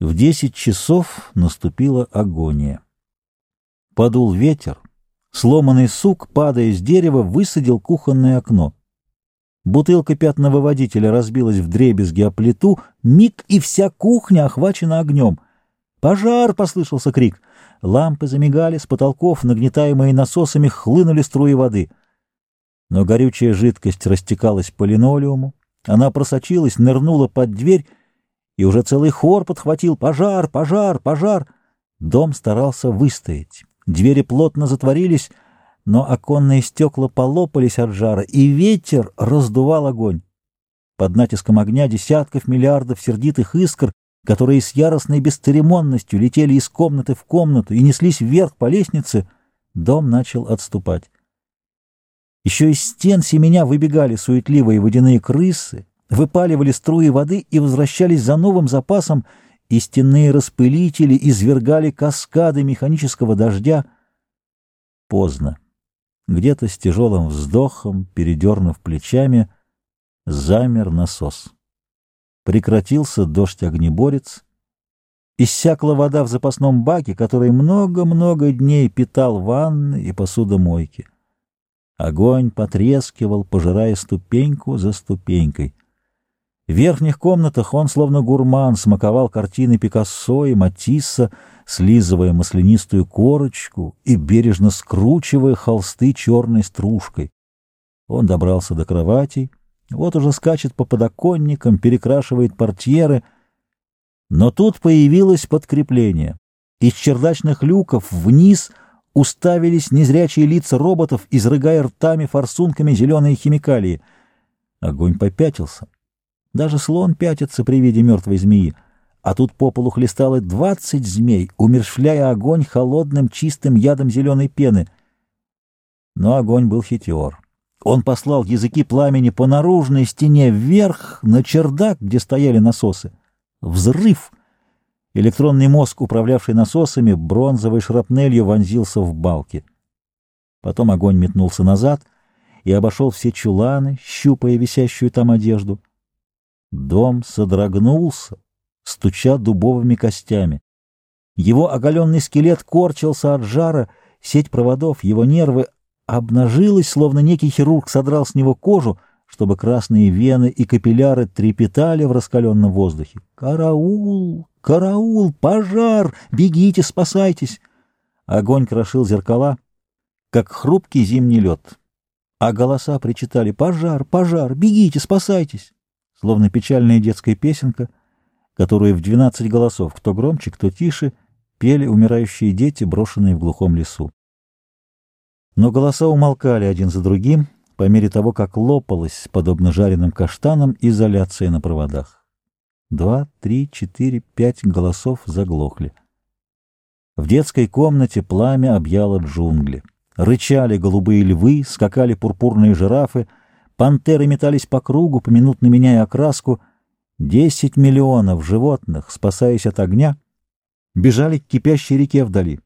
В десять часов наступила агония. Подул ветер, сломанный сук, падая с дерева, высадил кухонное окно. Бутылка пятного водителя разбилась в дребезги о плиту, миг и вся кухня охвачена огнем. «Пожар!» — послышался крик. Лампы замигали, с потолков, нагнетаемые насосами, хлынули струи воды. Но горючая жидкость растекалась по линолеуму, она просочилась, нырнула под дверь и уже целый хор подхватил «Пожар! Пожар! Пожар!». Дом старался выстоять. Двери плотно затворились, но оконные стекла полопались от жара, и ветер раздувал огонь. Под натиском огня десятков миллиардов сердитых искр, которые с яростной бесцеремонностью летели из комнаты в комнату и неслись вверх по лестнице, дом начал отступать. Еще из стен семеня выбегали суетливые водяные крысы, выпаливали струи воды и возвращались за новым запасом, и стенные распылители извергали каскады механического дождя. Поздно. Где-то с тяжелым вздохом, передернув плечами, замер насос. Прекратился дождь-огнеборец, иссякла вода в запасном баке, который много-много дней питал ванны и посудомойки. Огонь потрескивал, пожирая ступеньку за ступенькой. В верхних комнатах он, словно гурман, смаковал картины Пикассо и Матисса, слизывая маслянистую корочку и бережно скручивая холсты черной стружкой. Он добрался до кровати, вот уже скачет по подоконникам, перекрашивает портьеры. Но тут появилось подкрепление. Из чердачных люков вниз уставились незрячие лица роботов, изрыгая ртами форсунками зеленые химикалии. Огонь попятился. Даже слон пятится при виде мертвой змеи. А тут по полу хлестало двадцать змей, умершвляя огонь холодным чистым ядом зеленой пены. Но огонь был хитер. Он послал языки пламени по наружной стене вверх, на чердак, где стояли насосы. Взрыв! Электронный мозг, управлявший насосами, бронзовой шрапнелью вонзился в балки. Потом огонь метнулся назад и обошел все чуланы, щупая висящую там одежду. Дом содрогнулся, стуча дубовыми костями. Его оголенный скелет корчился от жара, сеть проводов, его нервы обнажилась, словно некий хирург содрал с него кожу, чтобы красные вены и капилляры трепетали в раскаленном воздухе. «Караул! Караул! Пожар! Бегите, спасайтесь!» Огонь крошил зеркала, как хрупкий зимний лед. А голоса причитали «Пожар! Пожар! Бегите, спасайтесь!» Словно печальная детская песенка, которую в двенадцать голосов, кто громче, кто тише, пели умирающие дети, брошенные в глухом лесу. Но голоса умолкали один за другим по мере того, как лопалась, подобно жареным каштанам, изоляция на проводах. Два, три, четыре, пять голосов заглохли. В детской комнате пламя объяло джунгли. Рычали голубые львы, скакали пурпурные жирафы — Пантеры метались по кругу, поминутно меняя окраску. Десять миллионов животных, спасаясь от огня, бежали к кипящей реке вдали.